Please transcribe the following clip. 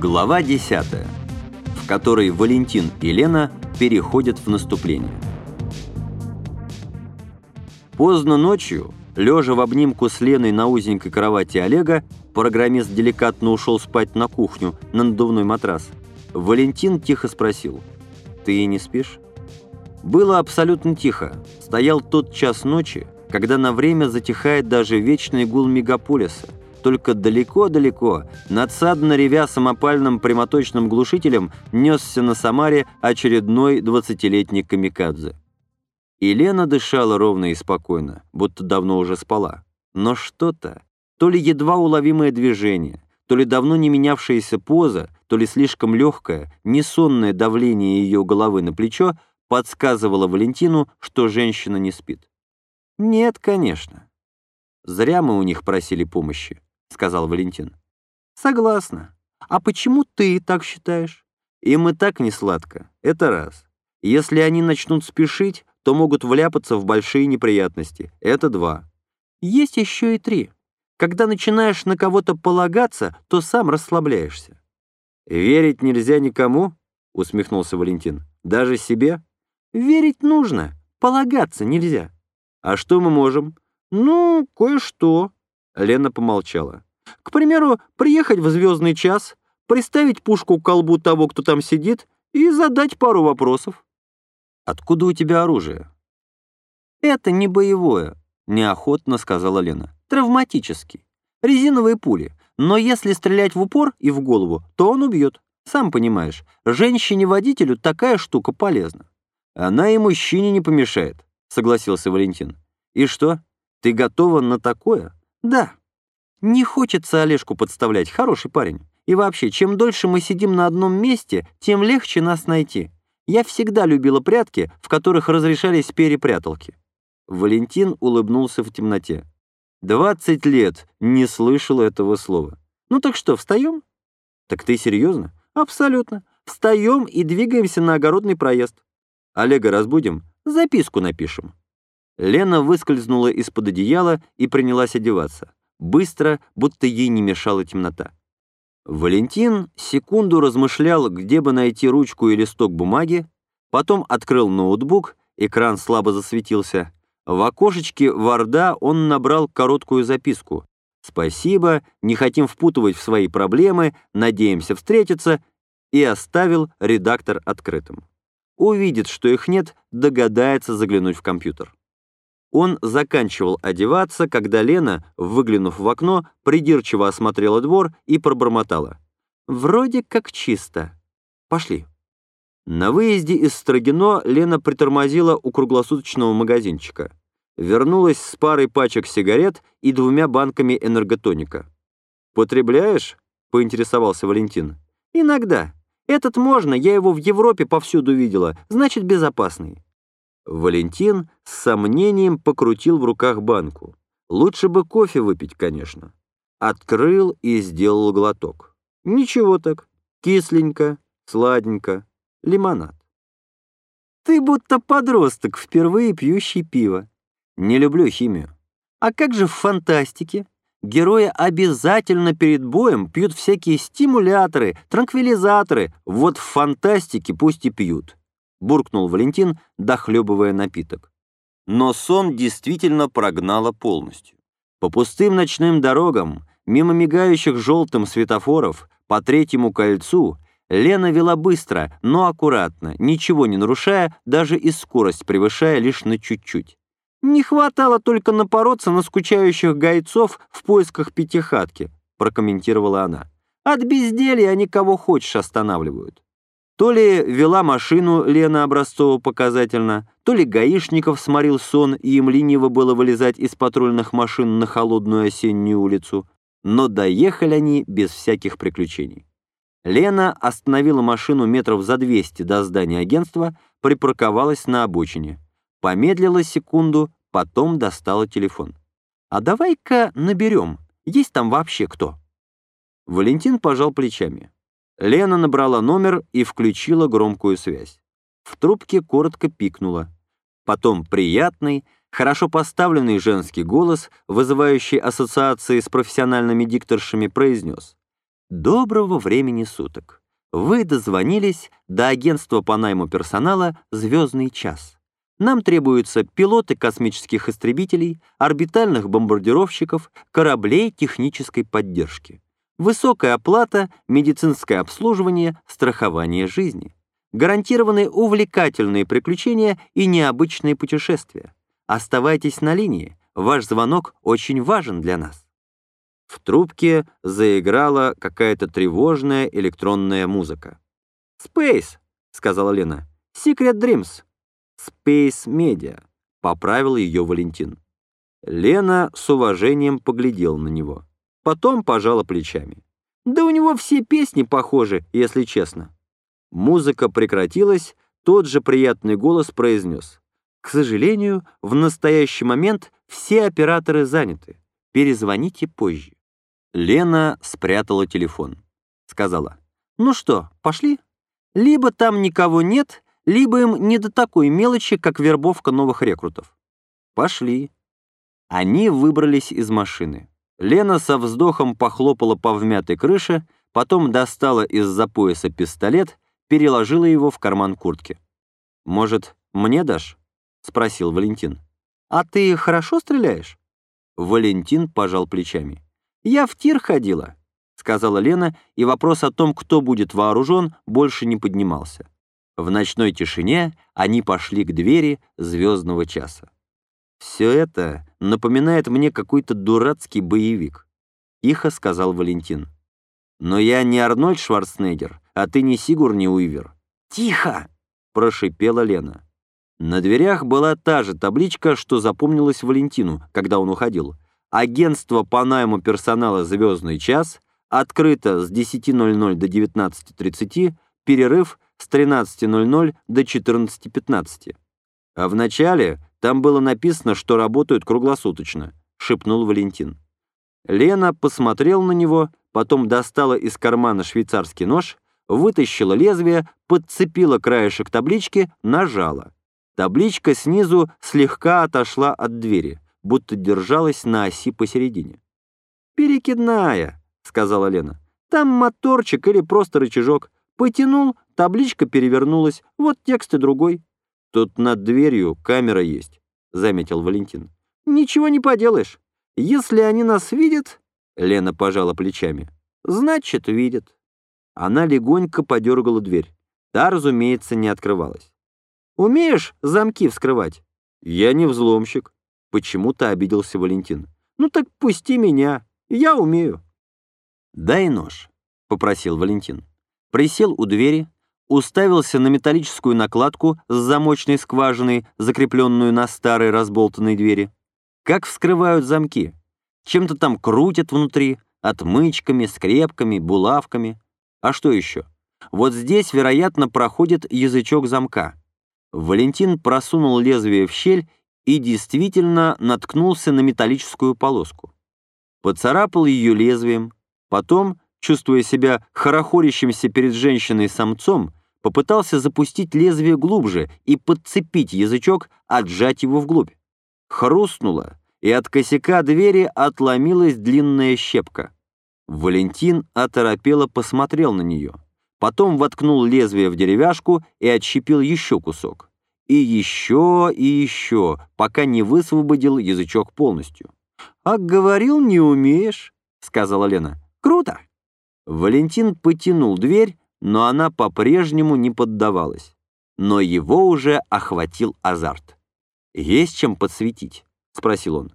Глава 10, в которой Валентин и Лена переходят в наступление. Поздно ночью, лежа в обнимку с Леной на узенькой кровати Олега, программист деликатно ушел спать на кухню на надувной матрас. Валентин тихо спросил, «Ты не спишь?» Было абсолютно тихо. Стоял тот час ночи, когда на время затихает даже вечный гул мегаполиса, только далеко-далеко, надсадно ревя самопальным прямоточным глушителем, несся на Самаре очередной двадцатилетний камикадзе. Елена дышала ровно и спокойно, будто давно уже спала. Но что-то, то ли едва уловимое движение, то ли давно не менявшаяся поза, то ли слишком легкое, несонное давление ее головы на плечо подсказывало Валентину, что женщина не спит. Нет, конечно. Зря мы у них просили помощи. — сказал Валентин. «Согласна. А почему ты так считаешь?» «Им и так не сладко. Это раз. Если они начнут спешить, то могут вляпаться в большие неприятности. Это два. Есть еще и три. Когда начинаешь на кого-то полагаться, то сам расслабляешься». «Верить нельзя никому?» — усмехнулся Валентин. «Даже себе?» «Верить нужно. Полагаться нельзя». «А что мы можем?» «Ну, кое-что», Лена помолчала. «К примеру, приехать в звездный час, приставить пушку к колбу того, кто там сидит, и задать пару вопросов». «Откуда у тебя оружие?» «Это не боевое», — неохотно сказала Лена. «Травматический. Резиновые пули. Но если стрелять в упор и в голову, то он убьет. Сам понимаешь, женщине-водителю такая штука полезна». «Она и мужчине не помешает», — согласился Валентин. «И что, ты готова на такое?» «Да. Не хочется Олежку подставлять, хороший парень. И вообще, чем дольше мы сидим на одном месте, тем легче нас найти. Я всегда любила прятки, в которых разрешались перепряталки». Валентин улыбнулся в темноте. «Двадцать лет не слышал этого слова. Ну так что, встаем?» «Так ты серьезно?» «Абсолютно. Встаем и двигаемся на огородный проезд. Олега разбудим, записку напишем». Лена выскользнула из-под одеяла и принялась одеваться. Быстро, будто ей не мешала темнота. Валентин секунду размышлял, где бы найти ручку и листок бумаги, потом открыл ноутбук, экран слабо засветился. В окошечке Варда он набрал короткую записку. «Спасибо, не хотим впутывать в свои проблемы, надеемся встретиться», и оставил редактор открытым. Увидит, что их нет, догадается заглянуть в компьютер. Он заканчивал одеваться, когда Лена, выглянув в окно, придирчиво осмотрела двор и пробормотала. «Вроде как чисто. Пошли». На выезде из Строгино Лена притормозила у круглосуточного магазинчика. Вернулась с парой пачек сигарет и двумя банками энерготоника. «Потребляешь?» — поинтересовался Валентин. «Иногда. Этот можно, я его в Европе повсюду видела, значит, безопасный». Валентин с сомнением покрутил в руках банку. Лучше бы кофе выпить, конечно. Открыл и сделал глоток. Ничего так. Кисленько, сладенько, лимонад. Ты будто подросток, впервые пьющий пиво. Не люблю химию. А как же в фантастике? Герои обязательно перед боем пьют всякие стимуляторы, транквилизаторы. Вот в фантастике пусть и пьют. — буркнул Валентин, дохлебывая напиток. Но сон действительно прогнало полностью. По пустым ночным дорогам, мимо мигающих желтым светофоров, по третьему кольцу, Лена вела быстро, но аккуратно, ничего не нарушая, даже и скорость превышая лишь на чуть-чуть. «Не хватало только напороться на скучающих гайцов в поисках пятихатки», прокомментировала она. «От безделья они кого хочешь останавливают». То ли вела машину Лена Образцова показательно, то ли гаишников сморил сон, и им лениво было вылезать из патрульных машин на холодную осеннюю улицу. Но доехали они без всяких приключений. Лена остановила машину метров за 200 до здания агентства, припарковалась на обочине. Помедлила секунду, потом достала телефон. «А давай-ка наберем, есть там вообще кто?» Валентин пожал плечами. Лена набрала номер и включила громкую связь. В трубке коротко пикнула. Потом приятный, хорошо поставленный женский голос, вызывающий ассоциации с профессиональными дикторшами, произнес. Доброго времени суток. Вы дозвонились до агентства по найму персонала «Звездный час». Нам требуются пилоты космических истребителей, орбитальных бомбардировщиков, кораблей технической поддержки. Высокая оплата, медицинское обслуживание, страхование жизни. Гарантированы увлекательные приключения и необычные путешествия. Оставайтесь на линии, ваш звонок очень важен для нас. В трубке заиграла какая-то тревожная электронная музыка. «Space», — сказала Лена. «Secret Dreams». «Space Media», — поправил ее Валентин. Лена с уважением поглядела на него. Потом пожала плечами. «Да у него все песни похожи, если честно». Музыка прекратилась, тот же приятный голос произнес. «К сожалению, в настоящий момент все операторы заняты. Перезвоните позже». Лена спрятала телефон. Сказала, «Ну что, пошли? Либо там никого нет, либо им не до такой мелочи, как вербовка новых рекрутов». «Пошли». Они выбрались из машины. Лена со вздохом похлопала по вмятой крыше, потом достала из-за пояса пистолет, переложила его в карман куртки. «Может, мне дашь?» — спросил Валентин. «А ты хорошо стреляешь?» Валентин пожал плечами. «Я в тир ходила», — сказала Лена, и вопрос о том, кто будет вооружен, больше не поднимался. В ночной тишине они пошли к двери звездного часа. «Все это напоминает мне какой-то дурацкий боевик», — тихо сказал Валентин. «Но я не Арнольд Шварценеггер, а ты не Сигурни Уивер». «Тихо!» — прошипела Лена. На дверях была та же табличка, что запомнилась Валентину, когда он уходил — Агентство по найму персонала «Звездный час» открыто с 10.00 до 19.30, перерыв с 13.00 до 14.15. А в начале там было написано, что работают круглосуточно, шепнул Валентин. Лена посмотрел на него, потом достала из кармана швейцарский нож, вытащила лезвие, подцепила краешек таблички, нажала. Табличка снизу слегка отошла от двери будто держалась на оси посередине. «Перекидная», — сказала Лена. «Там моторчик или просто рычажок. Потянул, табличка перевернулась, вот текст и другой». «Тут над дверью камера есть», — заметил Валентин. «Ничего не поделаешь. Если они нас видят...» — Лена пожала плечами. «Значит, видят». Она легонько подергала дверь. Та, разумеется, не открывалась. «Умеешь замки вскрывать?» «Я не взломщик», Почему-то обиделся Валентин. «Ну так пусти меня, я умею». «Дай нож», — попросил Валентин. Присел у двери, уставился на металлическую накладку с замочной скважиной, закрепленную на старой разболтанной двери. Как вскрывают замки? Чем-то там крутят внутри, отмычками, скрепками, булавками. А что еще? Вот здесь, вероятно, проходит язычок замка. Валентин просунул лезвие в щель и действительно наткнулся на металлическую полоску. Поцарапал ее лезвием, потом, чувствуя себя хорохорящимся перед женщиной самцом, попытался запустить лезвие глубже и подцепить язычок, отжать его вглубь. Хрустнуло, и от косяка двери отломилась длинная щепка. Валентин оторопело посмотрел на нее. Потом воткнул лезвие в деревяшку и отщепил еще кусок и еще, и еще, пока не высвободил язычок полностью. «А говорил, не умеешь», — сказала Лена. «Круто!» Валентин потянул дверь, но она по-прежнему не поддавалась. Но его уже охватил азарт. «Есть чем подсветить?» — спросил он.